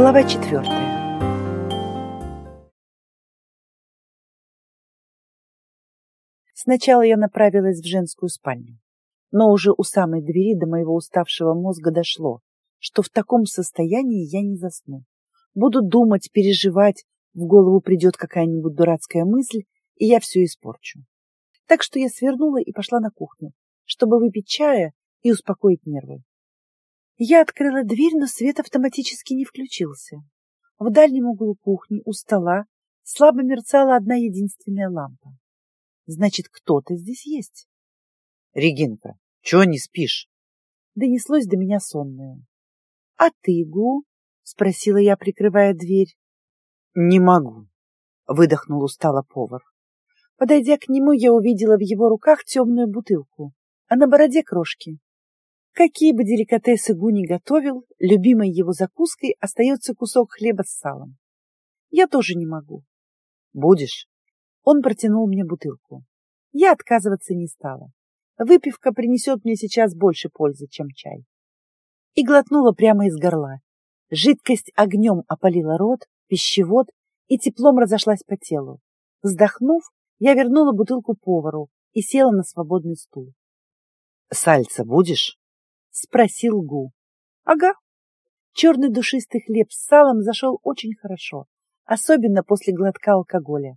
Глава четвертая. Сначала я направилась в женскую спальню, но уже у самой двери до моего уставшего мозга дошло, что в таком состоянии я не засну. Буду думать, переживать, в голову придет какая-нибудь дурацкая мысль, и я все испорчу. Так что я свернула и пошла на кухню, чтобы выпить чая и успокоить нервы. Я открыла дверь, но свет автоматически не включился. В дальнем углу кухни у стола слабо мерцала одна единственная лампа. Значит, кто-то здесь есть. — Регинка, чего не спишь? Донеслось до меня сонное. — А ты, Гу? — спросила я, прикрывая дверь. — Не могу, — выдохнул устало повар. Подойдя к нему, я увидела в его руках темную бутылку, а на бороде крошки. Какие бы деликатесы Гу не готовил, любимой его закуской остается кусок хлеба с салом. Я тоже не могу. Будешь? Он протянул мне бутылку. Я отказываться не стала. Выпивка принесет мне сейчас больше пользы, чем чай. И глотнула прямо из горла. Жидкость огнем опалила рот, пищевод и теплом разошлась по телу. Вздохнув, я вернула бутылку повару и села на свободный стул. — Сальца будешь? — спросил Гу. — Ага. Черный душистый хлеб с салом зашел очень хорошо, особенно после глотка алкоголя.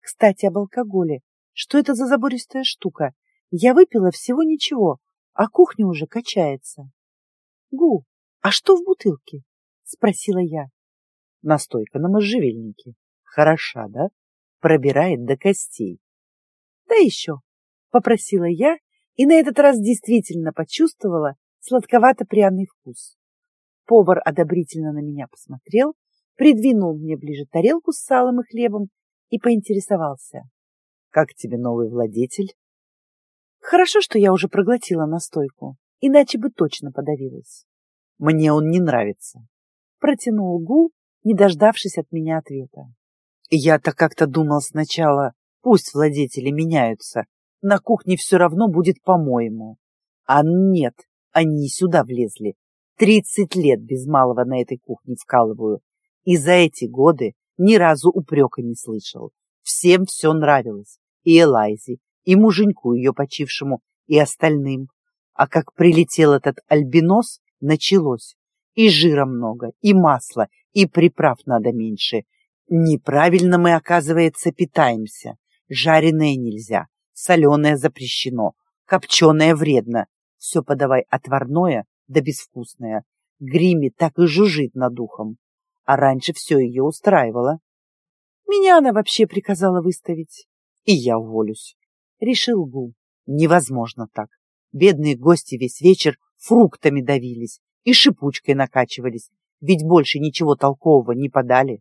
Кстати, об алкоголе. Что это за забористая штука? Я выпила всего ничего, а кухня уже качается. — Гу, а что в бутылке? — спросила я. — Настойка на можжевельнике. Хороша, да? Пробирает до костей. — Да еще, — попросила я, и на этот раз действительно почувствовала, сладковато-пряный вкус. Повар одобрительно на меня посмотрел, придвинул мне ближе тарелку с салом и хлебом и поинтересовался. — Как тебе новый владетель? Хорошо, что я уже проглотила настойку, иначе бы точно подавилась. — Мне он не нравится. Протянул Гу, не дождавшись от меня ответа. Я-то как-то думал сначала, пусть владетели меняются, на кухне все равно будет по-моему. А нет, они сюда влезли. Тридцать лет без малого на этой кухне вкалываю. И за эти годы ни разу упрека не слышал. Всем все нравилось. И Элайзе, и муженьку ее почившему, и остальным. А как прилетел этот альбинос, началось. И жира много, и масла, и приправ надо меньше. Неправильно мы, оказывается, питаемся. Жареное нельзя, соленое запрещено, копченое вредно, все подавай отварное да безвкусное. Гриме так и жужжит над ухом. А раньше все ее устраивало. Меня она вообще приказала выставить. И я уволюсь. Решил Гу. Невозможно так. Бедные гости весь вечер фруктами давились и шипучкой накачивались, ведь больше ничего толкового не подали.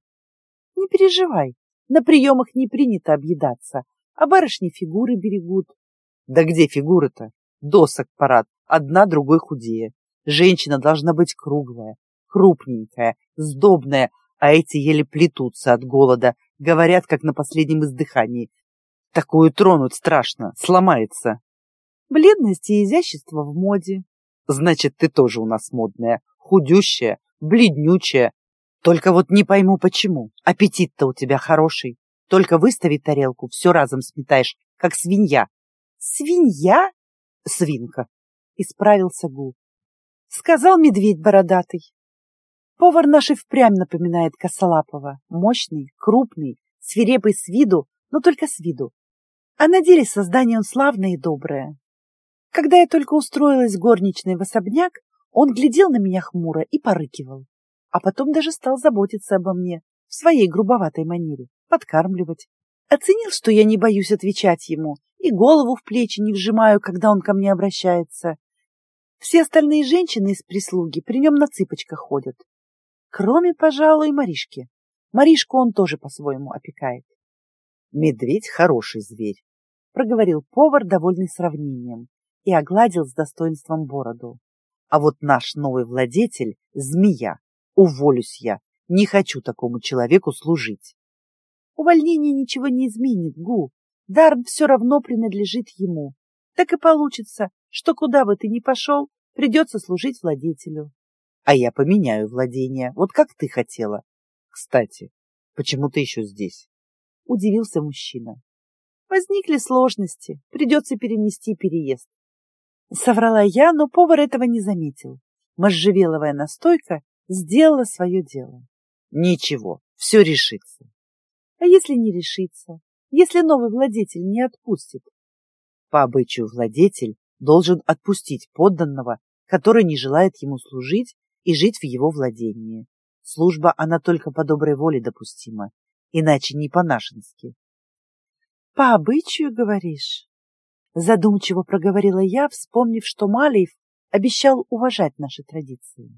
Не переживай, на приемах не принято объедаться, а барышни фигуры берегут. Да где фигуры-то? Досок парад, одна другой худее. Женщина должна быть круглая, крупненькая, сдобная, а эти еле плетутся от голода, говорят, как на последнем издыхании. Такую тронуть страшно, сломается. Бледность и изящество в моде. Значит, ты тоже у нас модная, худющая, бледнючая. Только вот не пойму, почему. Аппетит-то у тебя хороший. Только выстави тарелку, все разом сметаешь, как свинья. Свинья? Свинка. Исправился Гул. Сказал медведь бородатый. Повар наш и впрямь напоминает Косолапова. Мощный, крупный, свирепый с виду, но только с виду. А на деле создание он славное и доброе. Когда я только устроилась горничной в особняк, он глядел на меня хмуро и порыкивал. А потом даже стал заботиться обо мне в своей грубоватой манере, подкармливать. Оценил, что я не боюсь отвечать ему и голову в плечи не вжимаю, когда он ко мне обращается. Все остальные женщины из прислуги при нем на цыпочках ходят. Кроме, пожалуй, Маришки. Маришку он тоже по-своему опекает. Медведь хороший зверь, проговорил повар, довольный сравнением, и огладил с достоинством бороду. А вот наш новый владетель — змея. Уволюсь я. Не хочу такому человеку служить. Увольнение ничего не изменит, Гу. Дарм все равно принадлежит ему. Так и получится, что куда бы ты ни пошел, придется служить владетелю. а я поменяю владение, вот как ты хотела. Кстати, почему ты еще здесь? Удивился мужчина. Возникли сложности, придется перенести переезд. Соврала я, но повар этого не заметил. Можжевеловая настойка сделала свое дело. Ничего, все решится. А если не решится? Если новый владетель не отпустит? По обычаю владетель должен отпустить подданного, который не желает ему служить и жить в его владении. Служба она только по доброй воле допустима, иначе не по-нашенски. — По обычаю, говоришь? Задумчиво проговорила я, вспомнив, что Малиев обещал уважать наши традиции.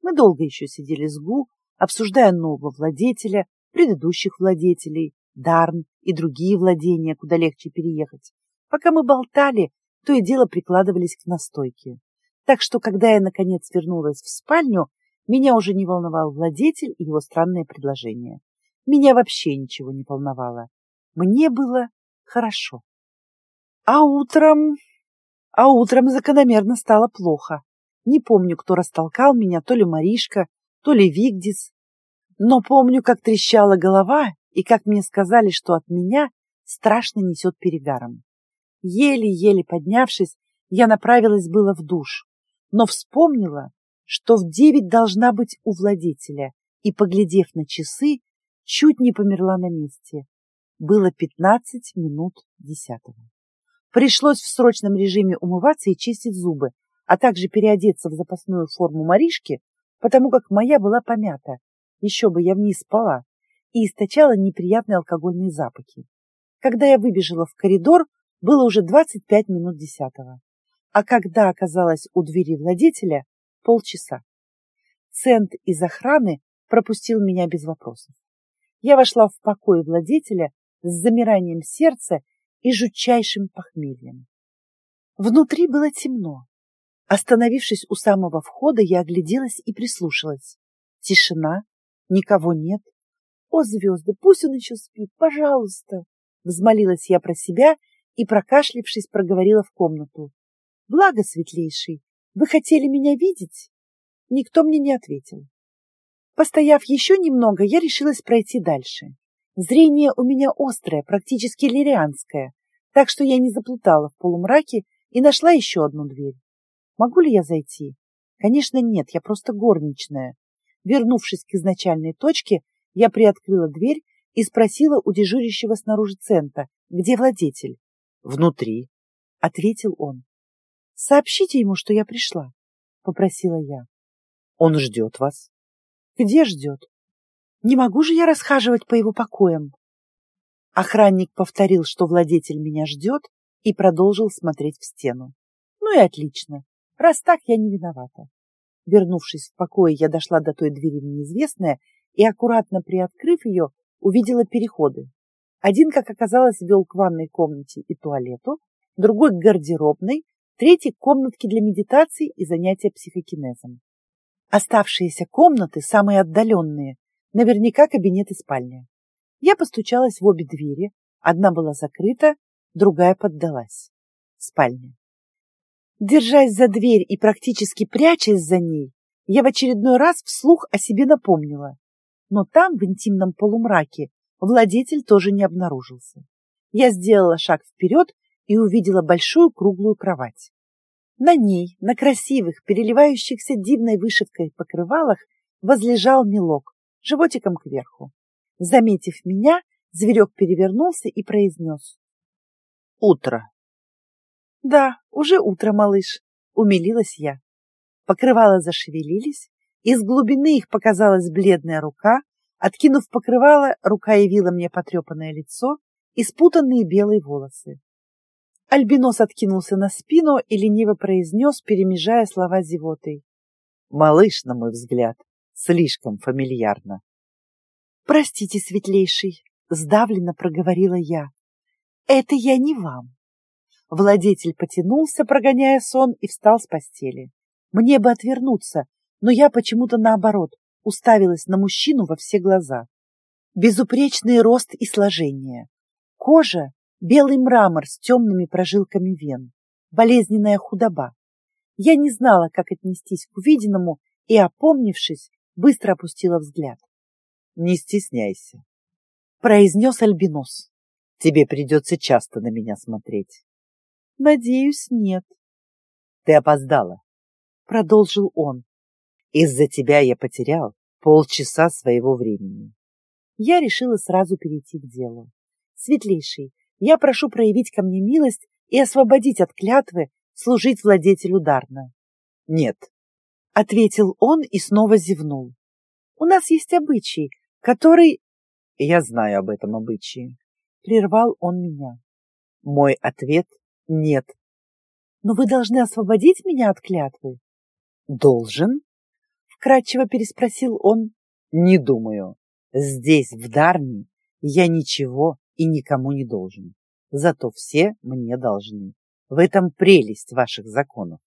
Мы долго еще сидели с Гу, обсуждая нового владетеля, предыдущих владетелей, Дарн и другие владения, куда легче переехать. Пока мы болтали, то и дело прикладывались к настойке. Так что, когда я, наконец, вернулась в спальню, меня уже не волновал владетель и его странное предложение. Меня вообще ничего не волновало. Мне было хорошо. А утром... А утром закономерно стало плохо. Не помню, кто растолкал меня, то ли Маришка, то ли Вигдис. Но помню, как трещала голова и как мне сказали, что от меня страшно несет перегаром. Еле-еле поднявшись, я направилась было в душ, но вспомнила, что в девять должна быть у владетеля, и, поглядев на часы, чуть не померла на месте. Было пятнадцать минут десятого. Пришлось в срочном режиме умываться и чистить зубы, а также переодеться в запасную форму Маришки, потому как моя была помята, еще бы я в ней спала, и источала неприятные алкогольные запахи. Когда я выбежала в коридор, было уже двадцать пять минут десятого, а когда оказалась у двери владетеля, полчаса. Цент из охраны пропустил меня без вопросов. Я вошла в покой владетеля с замиранием сердца и жутчайшим похмельем. Внутри было темно. Остановившись у самого входа, я огляделась и прислушалась. Тишина, никого нет. О, звезды, пусть он еще спит, пожалуйста! Взмолилась я про себя и, прокашлившись, проговорила в комнату. Благо, светлейший, вы хотели меня видеть? Никто мне не ответил. Постояв еще немного, я решилась пройти дальше. Зрение у меня острое, практически лирианское, так что я не заплутала в полумраке и нашла еще одну дверь. Могу ли я зайти? Конечно, нет, я просто горничная. Вернувшись к изначальной точке, я приоткрыла дверь и спросила у дежурящего снаружи цента, где владетель. «Внутри», — ответил он. «Сообщите ему, что я пришла», — попросила я. «Он ждет вас». «Где ждет?» Не могу же я расхаживать по его покоям. Охранник повторил, что владетель меня ждет, и продолжил смотреть в стену. Ну и отлично, раз так я не виновата. Вернувшись в покое, я дошла до той двери в неизвестное и, аккуратно приоткрыв ее, увидела переходы. Один, как оказалось, вел к ванной комнате и туалету, другой к гардеробной, третий к комнатке для медитации и занятия психокинезом. Оставшиеся комнаты, самые отдаленные, Наверняка кабинет и спальня. Я постучалась в обе двери. Одна была закрыта, другая поддалась. Спальня. Держась за дверь и практически прячась за ней, я в очередной раз вслух о себе напомнила. Но там, в интимном полумраке, владетель тоже не обнаружился. Я сделала шаг вперед и увидела большую круглую кровать. На ней, на красивых, переливающихся дивной вышивкой покрывалах, возлежал мелок, животиком кверху. Заметив меня, зверек перевернулся и произнес. «Утро». «Да, уже утро, малыш», — умилилась я. Покрывала зашевелились, из глубины их показалась бледная рука, откинув покрывало, рука явила мне потрепанное лицо и спутанные белые волосы. Альбинос откинулся на спину и лениво произнес, перемежая слова зевотой. «Малыш, на мой взгляд, слишком фамильярно. «Простите, светлейший», — сдавленно проговорила я. «Это я не вам». Владетель потянулся, прогоняя сон, и встал с постели. Мне бы отвернуться, но я почему-то наоборот уставилась на мужчину во все глаза. Безупречный рост и сложение. Кожа — белый мрамор с темными прожилками вен. Болезненная худоба. Я не знала, как отнестись к увиденному и, опомнившись, быстро опустила взгляд. «Не стесняйся», — произнес Альбинос. «Тебе придется часто на меня смотреть». «Надеюсь, нет». «Ты опоздала», — продолжил он. «Из-за тебя я потерял полчаса своего времени». Я решила сразу перейти к делу. «Светлейший, я прошу проявить ко мне милость и освободить от клятвы служить владетелю Дарна». «Нет», — ответил он и снова зевнул. «У нас есть обычай, который...» «Я знаю об этом обычае», — прервал он меня. «Мой ответ — нет». «Но вы должны освободить меня от клятвы». «Должен?» — вкратчиво переспросил он. «Не думаю. Здесь, в Дарне, я ничего и никому не должен. Зато все мне должны. В этом прелесть ваших законов.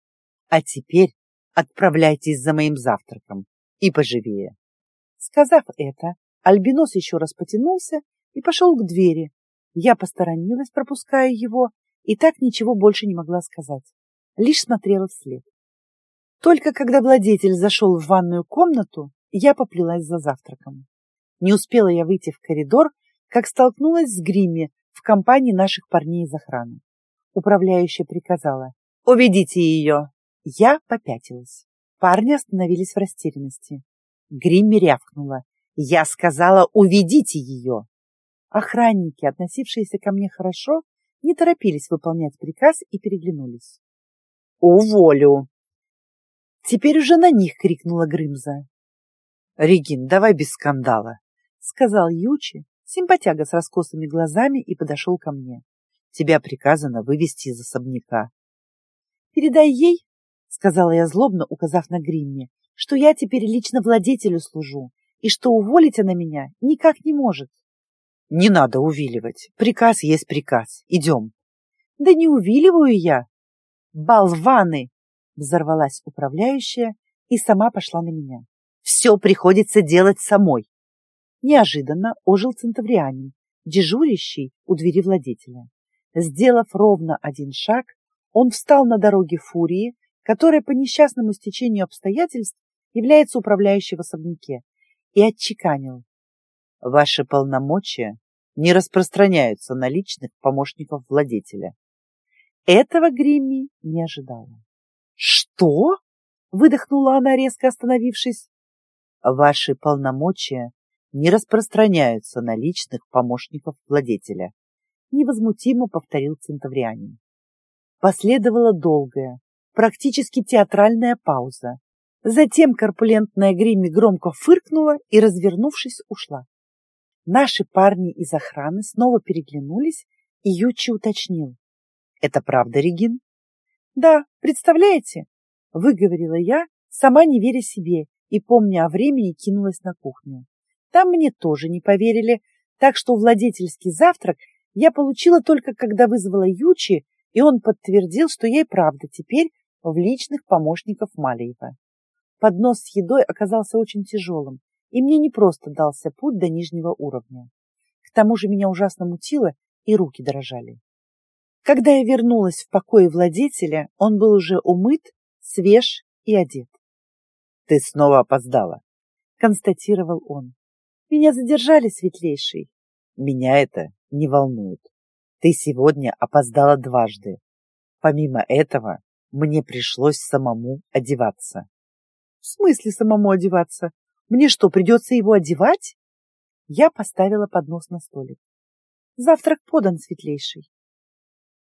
А теперь отправляйтесь за моим завтраком и поживее. Сказав это, Альбинос еще раз потянулся и пошел к двери. Я посторонилась, пропуская его, и так ничего больше не могла сказать. Лишь смотрела вслед. Только когда владетель зашел в ванную комнату, я поплелась за завтраком. Не успела я выйти в коридор, как столкнулась с Гримми в компании наших парней из охраны. Управляющая приказала «Уведите ее!» Я попятилась. Парни остановились в растерянности. Гримми рявкнула. «Я сказала, уведите ее!» Охранники, относившиеся ко мне хорошо, не торопились выполнять приказ и переглянулись. «Уволю!» Теперь уже на них крикнула Грымза. «Регин, давай без скандала!» — сказал Ючи, симпатяга с раскосыми глазами, и подошел ко мне. «Тебя приказано вывести из особняка». «Передай ей, — сказала я злобно, указав на Гримме, — что я теперь лично владетелю служу, и что уволить она меня никак не может». «Не надо увиливать. Приказ есть приказ. Идем». «Да не увиливаю я». «Болваны!» — взорвалась управляющая и сама пошла на меня. «Все приходится делать самой». Неожиданно ожил центаврианин, дежурящий у двери владетеля. Сделав ровно один шаг, он встал на дороге фурии, которая по несчастному стечению обстоятельств является управляющей в особняке, и отчеканил. Ваши полномочия не распространяются на личных помощников владетеля. Этого Гримми не ожидала. «Что?» — выдохнула она, резко остановившись. «Ваши полномочия не распространяются на личных помощников владетеля», — невозмутимо повторил центаврианин. Последовала долгая, практически театральная пауза. Затем корпулентная Гримми громко фыркнула и, развернувшись, ушла. Наши парни из охраны снова переглянулись, и Ючи уточнил. — Это правда, Регин? — Да, представляете? — выговорила я, сама не веря себе, и, помня о времени, кинулась на кухню. Там мне тоже не поверили, так что владетельский завтрак я получила только когда вызвала Ючи, и он подтвердил, что ей правда теперь в личных помощников Малиева. Поднос с едой оказался очень тяжелым, и мне не просто дался путь до нижнего уровня. К тому же меня ужасно мутило, и руки дрожали. Когда я вернулась в покое владетеля, он был уже умыт, свеж и одет. — Ты снова опоздала, — констатировал он. — Меня задержали, светлейший. — Меня это не волнует. Ты сегодня опоздала дважды. Помимо этого, мне пришлось самому одеваться. — В смысле самому одеваться? Мне что, придется его одевать? Я поставила поднос на столик. Завтрак подан, светлейший. —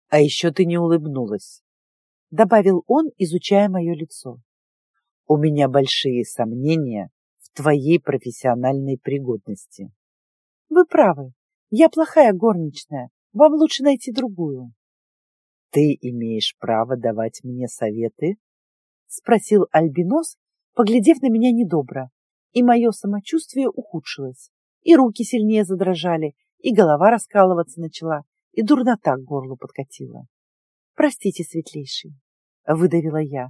А еще ты не улыбнулась, — добавил он, изучая мое лицо. — У меня большие сомнения в твоей профессиональной пригодности. — Вы правы. Я плохая горничная. Вам лучше найти другую. «Ты имеешь право давать мне советы?» — спросил Альбинос, поглядев на меня недобро, и мое самочувствие ухудшилось, и руки сильнее задрожали, и голова раскалываться начала, и дурнота к горлу подкатила. «Простите, светлейший», — выдавила я.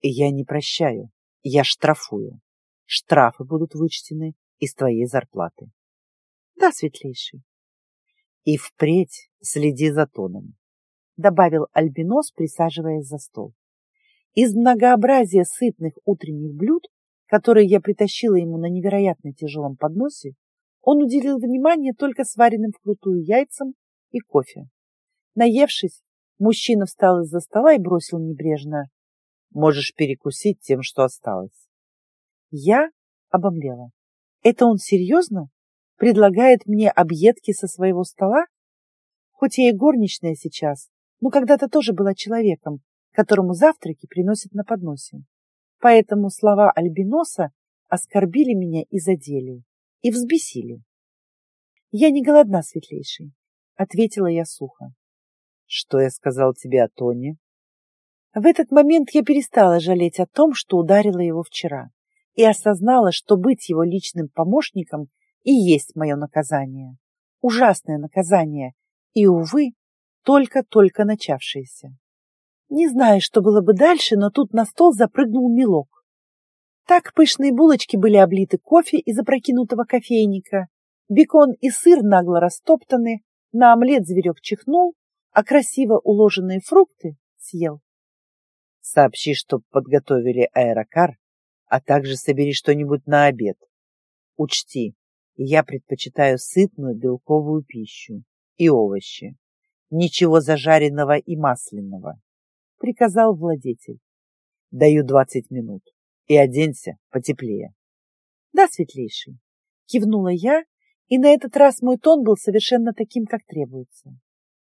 «Я не прощаю, я штрафую. Штрафы будут вычтены из твоей зарплаты». «Да, светлейший». «И впредь следи за тоном добавил Альбинос, присаживаясь за стол. Из многообразия сытных утренних блюд, которые я притащила ему на невероятно тяжелом подносе, он уделил внимание только сваренным вкрутую яйцам и кофе. Наевшись, мужчина встал из-за стола и бросил небрежно. «Можешь перекусить тем, что осталось». Я обомлела. Это он серьезно? Предлагает мне объедки со своего стола? Хоть я и горничная сейчас, но когда-то тоже была человеком, которому завтраки приносят на подносе. Поэтому слова Альбиноса оскорбили меня и задели, и взбесили. «Я не голодна, светлейший», — ответила я сухо. «Что я сказал тебе о Тоне?» В этот момент я перестала жалеть о том, что ударила его вчера, и осознала, что быть его личным помощником и есть мое наказание. Ужасное наказание, и, увы, только-только начавшееся. Не знаю, что было бы дальше, но тут на стол запрыгнул мелок. Так пышные булочки были облиты кофе из опрокинутого кофейника, бекон и сыр нагло растоптаны, на омлет зверек чихнул, а красиво уложенные фрукты съел. Сообщи, чтоб подготовили аэрокар, а также собери что-нибудь на обед. Учти, я предпочитаю сытную белковую пищу и овощи. Ничего зажаренного и масляного, — приказал владетель. Даю двадцать минут. И оденься потеплее. Да, светлейший, кивнула я, и на этот раз мой тон был совершенно таким, как требуется.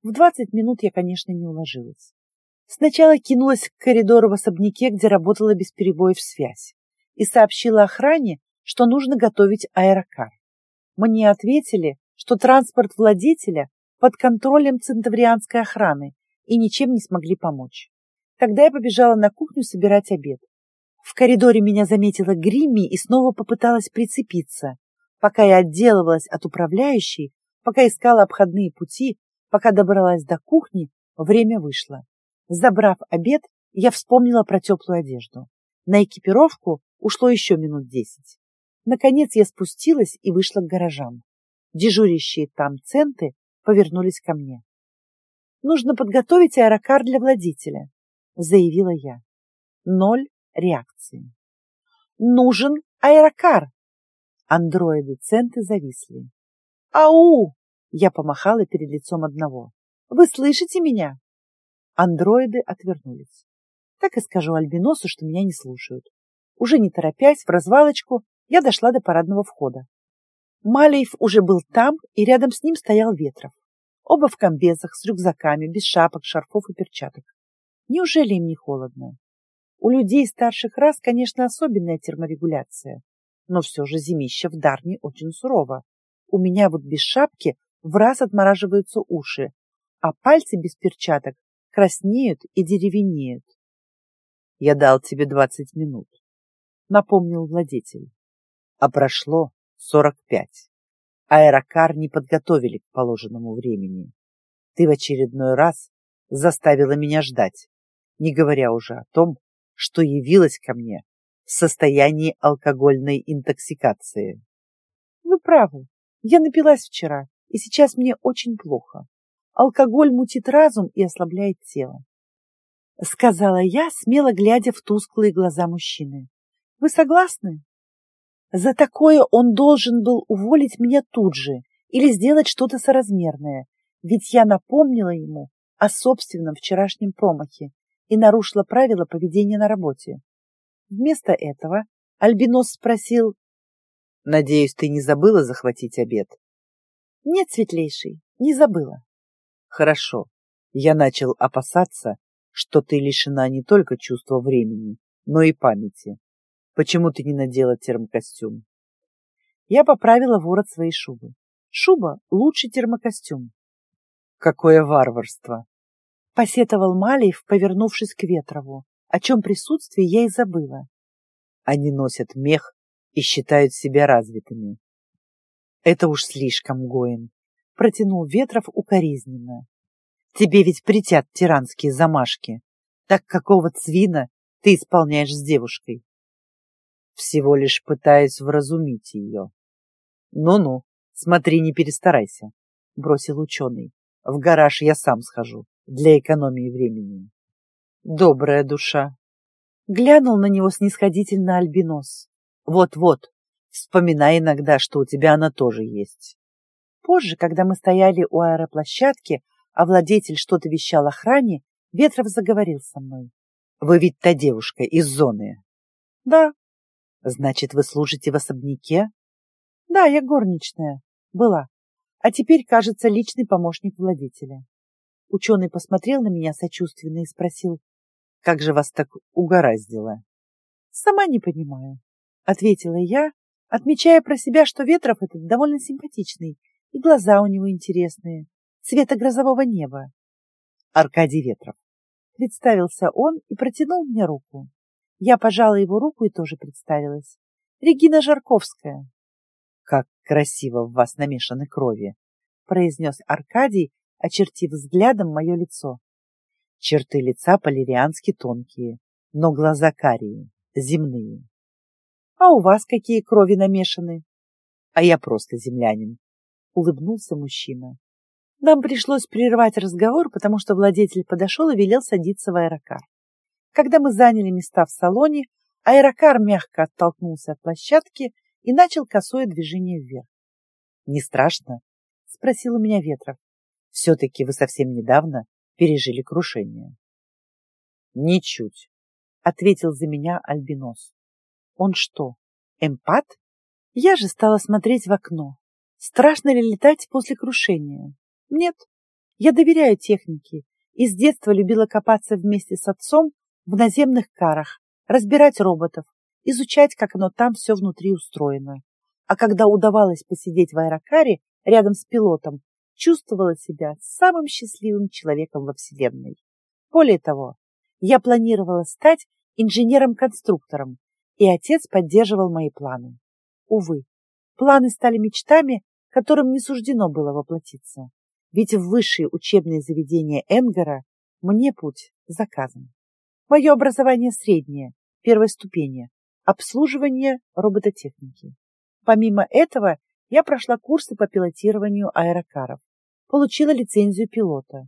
В двадцать минут я, конечно, не уложилась. Сначала кинулась к коридору в особняке, где работала без перебоев связь, и сообщила охране, что нужно готовить аэрокар. Мне ответили, что транспорт владетеля под контролем центаврианской охраны и ничем не смогли помочь. Тогда я побежала на кухню собирать обед. В коридоре меня заметила Гримми и снова попыталась прицепиться. Пока я отделывалась от управляющей, пока искала обходные пути, пока добралась до кухни, время вышло. Забрав обед, я вспомнила про теплую одежду. На экипировку ушло еще минут десять. Наконец я спустилась и вышла к гаражам. Дежурящие там центы повернулись ко мне. «Нужно подготовить аэрокар для владителя», — заявила я. Ноль реакции. «Нужен аэрокар!» Андроиды-центы зависли. «Ау!» — я помахала перед лицом одного. «Вы слышите меня?» Андроиды отвернулись. Так и скажу Альбиносу, что меня не слушают. Уже не торопясь, в развалочку, я дошла до парадного входа. Малеев уже был там, и рядом с ним стоял Ветров. Оба в комбезах, с рюкзаками, без шапок, шарфов и перчаток. Неужели им не холодно? У людей старших рас, конечно, особенная терморегуляция, но все же зимище в Дарне очень сурово. У меня вот без шапки в раз отмораживаются уши, а пальцы без перчаток краснеют и деревенеют. Я дал тебе двадцать минут, напомнил владетель. А прошло сорок пять. Аэрокар не подготовили к положенному времени. Ты в очередной раз заставила меня ждать, не говоря уже о том, что явилась ко мне в состоянии алкогольной интоксикации. Вы правы. Я напилась вчера, и сейчас мне очень плохо. Алкоголь мутит разум и ослабляет тело. Сказала я, смело глядя в тусклые глаза мужчины. Вы согласны? За такое он должен был уволить меня тут же или сделать что-то соразмерное, ведь я напомнила ему о собственном вчерашнем промахе и нарушила правила поведения на работе. Вместо этого Альбинос спросил, «Надеюсь, ты не забыла захватить обед?» «Нет, светлейший, не забыла». «Хорошо. Я начал опасаться, что ты лишена не только чувства времени, но и памяти. Почему ты не надела термокостюм? Я поправила ворот своей шубы. Шуба — лучший термокостюм. Какое варварство! Посетовал Малиев, повернувшись к Ветрову, о чем присутствии я и забыла. Они носят мех и считают себя развитыми. Это уж слишком, Гоин, протянул Ветров укоризненно. Тебе ведь притят тиранские замашки. Так какого цвина ты исполняешь с девушкой? всего лишь пытаясь вразумить ее. «Ну-ну, смотри, не перестарайся», — бросил ученый. «В гараж я сам схожу, для экономии времени». «Добрая душа», Глянул на него снисходительно альбинос. Вот-вот, вспоминай иногда, что у тебя она тоже есть. Позже, когда мы стояли у аэроплощадки, а владетель что-то вещал охране, Ветров заговорил со мной. Вы ведь та девушка из зоны. Да. Значит, вы служите в особняке? Да, я горничная. Была. А теперь, кажется, личный помощник владетеля. Ученый посмотрел на меня сочувственно и спросил, как же вас так угораздило? Сама не понимаю, ответила я, отмечая про себя, что Ветров этот довольно симпатичный, и глаза у него интересные, цвета грозового неба. Аркадий Ветров. Представился он и протянул мне руку. Я пожала его руку и тоже представилась. Регина Жарковская. Как красиво в вас намешаны крови, произнес Аркадий, очертив взглядом мое лицо. Черты лица полериански тонкие, но глаза карие, земные. А у вас какие крови намешаны? А я просто землянин, улыбнулся мужчина. Нам пришлось прервать разговор, потому что владетель подошел и велел садиться в аэрокар. Когда мы заняли места в салоне, аэрокар мягко оттолкнулся от площадки и начал косое движение вверх. «Не страшно?» — спросил у меня Ветров. «Все-таки вы совсем недавно пережили крушение. Ничуть, ответил за меня Альбинос. Он что, эмпат? Я же стала смотреть в окно. Страшно ли летать после крушения? Нет. Я доверяю технике и с детства любила копаться вместе с отцом в наземных карах, разбирать роботов, изучать, как оно там все внутри устроено. А когда удавалось посидеть в аэрокаре рядом с пилотом, чувствовала себя самым счастливым человеком во Вселенной. Более того, я планировала стать инженером-конструктором, и отец поддерживал мои планы. Увы, планы стали мечтами, которым не суждено было воплотиться. Ведь в высшие учебные заведения Энгара мне путь заказан. Мое образование среднее, первой ступени, обслуживание робототехники. Помимо этого, я прошла курсы по пилотированию аэрокаров получила лицензию пилота.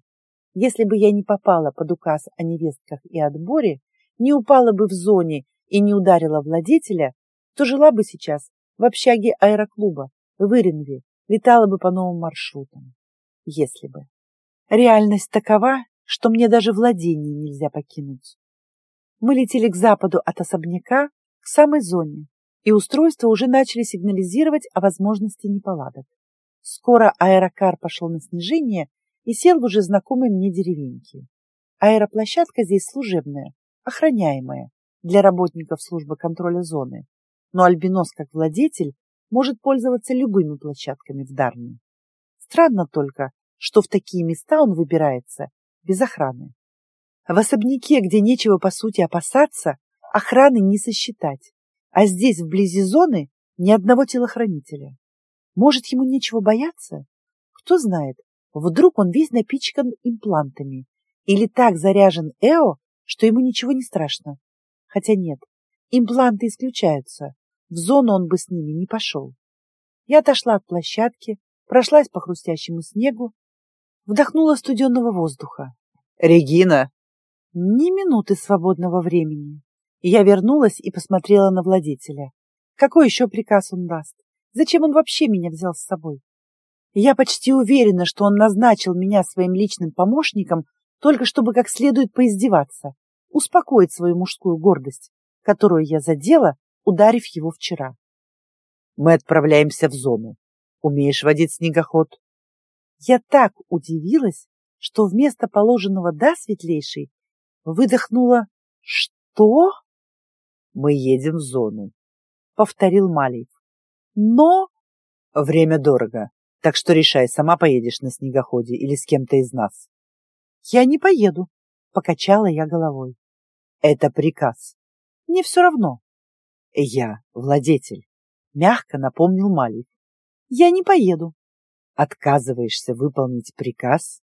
Если бы я не попала под указ о невестках и отборе, не упала бы в зоне и не ударила владетеля, то жила бы сейчас в общаге аэроклуба в Иринве, летала бы по новым маршрутам. Если бы. Реальность такова, что мне даже владение нельзя покинуть. Мы летели к западу от особняка к самой зоне, и устройства уже начали сигнализировать о возможности неполадок. Скоро аэрокар пошел на снижение и сел в уже знакомой мне деревеньке. Аэроплощадка здесь служебная, охраняемая для работников службы контроля зоны, но Альбинос, как владетель, может пользоваться любыми площадками в Дарне. Странно только, что в такие места он выбирается без охраны. В особняке, где нечего по сути опасаться, охраны не сосчитать, а здесь, вблизи зоны, ни одного телохранителя. Может, ему нечего бояться? Кто знает, вдруг он весь напичкан имплантами или так заряжен Эо, что ему ничего не страшно. Хотя нет, импланты исключаются, в зону он бы с ними не пошел. Я отошла от площадки, прошлась по хрустящему снегу, вдохнула студенного воздуха. «Регина!» Ни минуты свободного времени. Я вернулась и посмотрела на владетеля. Какой еще приказ он даст? Зачем он вообще меня взял с собой? Я почти уверена, что он назначил меня своим личным помощником только чтобы как следует поиздеваться, успокоить свою мужскую гордость, которую я задела, ударив его вчера. Мы отправляемся в зону. Умеешь водить снегоход? Я так удивилась, что вместо положенного «да, светлейший» выдохнула «что?» Мы едем в зону, — повторил Малиев. Но... Время дорого, так что решай, сама поедешь на снегоходе или с кем-то из нас. Я не поеду, покачала я головой. Это приказ. Мне все равно. Я владетель, мягко напомнил Малик. Я не поеду. Отказываешься выполнить приказ?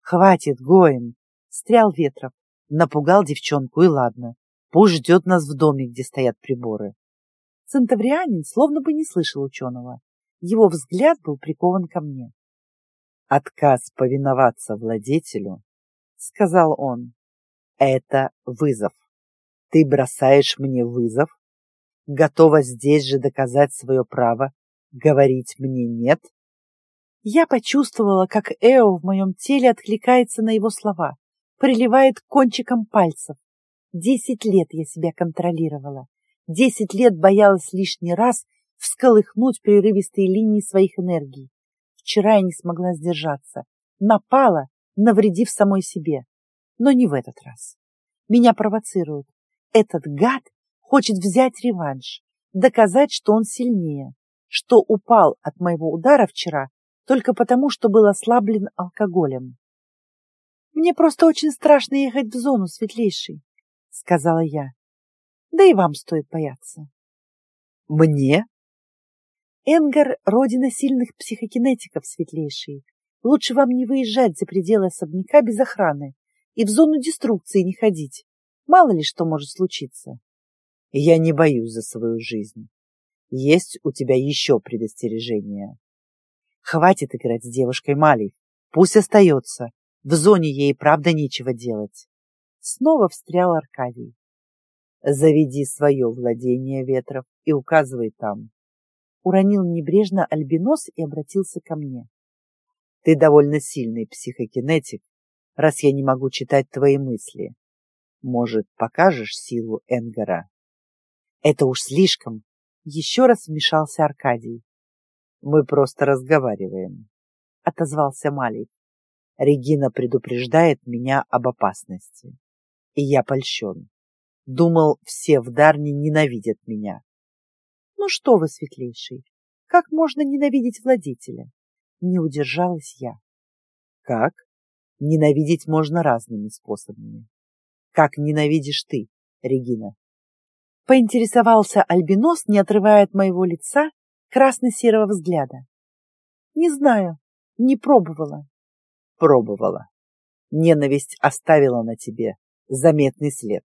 Хватит, Гоин, стрял Ветров. Напугал девчонку, и ладно. Пусть ждет нас в доме, где стоят приборы. Центаврианин словно бы не слышал ученого. Его взгляд был прикован ко мне. «Отказ повиноваться владетелю, — сказал он, — это вызов. Ты бросаешь мне вызов? Готова здесь же доказать свое право говорить мне «нет»? Я почувствовала, как Эо в моем теле откликается на его слова, приливает кончиком пальцев. Десять лет я себя контролировала. Десять лет боялась лишний раз всколыхнуть прерывистые линии своих энергий. Вчера я не смогла сдержаться. Напала, навредив самой себе. Но не в этот раз. Меня провоцируют. Этот гад хочет взять реванш, доказать, что он сильнее, что упал от моего удара вчера только потому, что был ослаблен алкоголем. «Мне просто очень страшно ехать в зону, светлейший», — сказала я. «Да и вам стоит бояться». «Мне?» «Энгар — родина сильных психокинетиков, светлейший. Лучше вам не выезжать за пределы особняка без охраны и в зону деструкции не ходить. Мало ли что может случиться». «Я не боюсь за свою жизнь. Есть у тебя еще предостережения?» Хватит играть с девушкой Малей. Пусть остается. В зоне ей правда нечего делать. Снова встрял Аркадий. Заведи свое владение ветров и указывай там. Уронил небрежно альбинос и обратился ко мне. Ты довольно сильный психокинетик, раз я не могу читать твои мысли. Может, покажешь силу Энгара? Это уж слишком. Еще раз вмешался Аркадий. Мы просто разговариваем, — отозвался Малий. Регина предупреждает меня об опасности. И я польщен. Думал, все в Дарне ненавидят меня. Ну что вы, светлейший, как можно ненавидеть владетеля? Не удержалась я. Как? Ненавидеть можно разными способами. Как ненавидишь ты, Регина? Поинтересовался Альбинос, не отрывая от моего лица красно-серого взгляда. Не знаю, не пробовала. Пробовала. Ненависть оставила на тебе заметный след.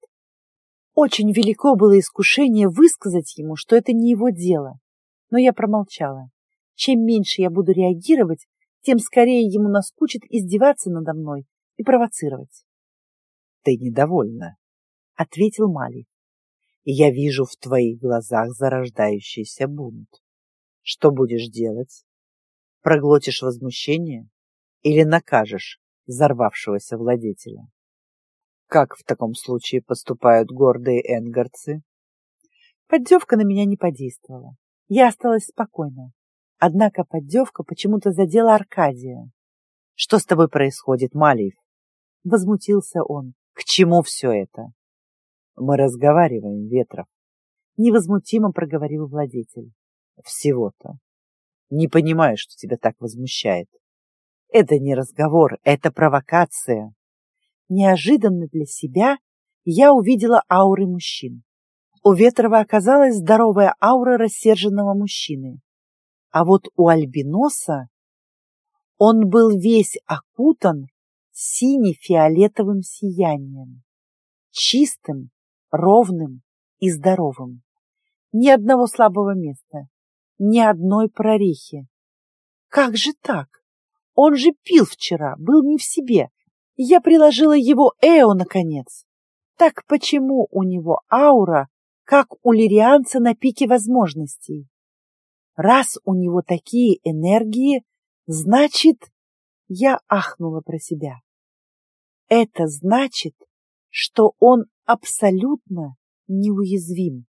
Очень велико было искушение высказать ему, что это не его дело. Но я промолчала. Чем меньше я буду реагировать, тем скорее ему наскучит издеваться надо мной и провоцировать. — Ты недовольна, — ответил Мали. — Я вижу в твоих глазах зарождающийся бунт. Что будешь делать? Проглотишь возмущение или накажешь взорвавшегося владетеля? Как в таком случае поступают гордые энгардцы? Поддевка на меня не подействовала. Я осталась спокойна. Однако поддевка почему-то задела Аркадия. — Что с тобой происходит, Малиев? — возмутился он. — К чему все это? — Мы разговариваем, Ветров. Невозмутимо проговорил владетель. Всего-то. Не понимаю, что тебя так возмущает. Это не разговор, это провокация. Неожиданно для себя я увидела ауры мужчин. У Ветрова оказалась здоровая аура рассерженного мужчины. А вот у Альбиноса он был весь окутан сине-фиолетовым сиянием, чистым, ровным и здоровым. Ни одного слабого места, ни одной прорехи. Как же так? Он же пил вчера, был не в себе. Я приложила его Эо, наконец. Так почему у него аура, как у лирианца на пике возможностей? Раз у него такие энергии, значит... Я ахнула про себя. Это значит, что он абсолютно неуязвим.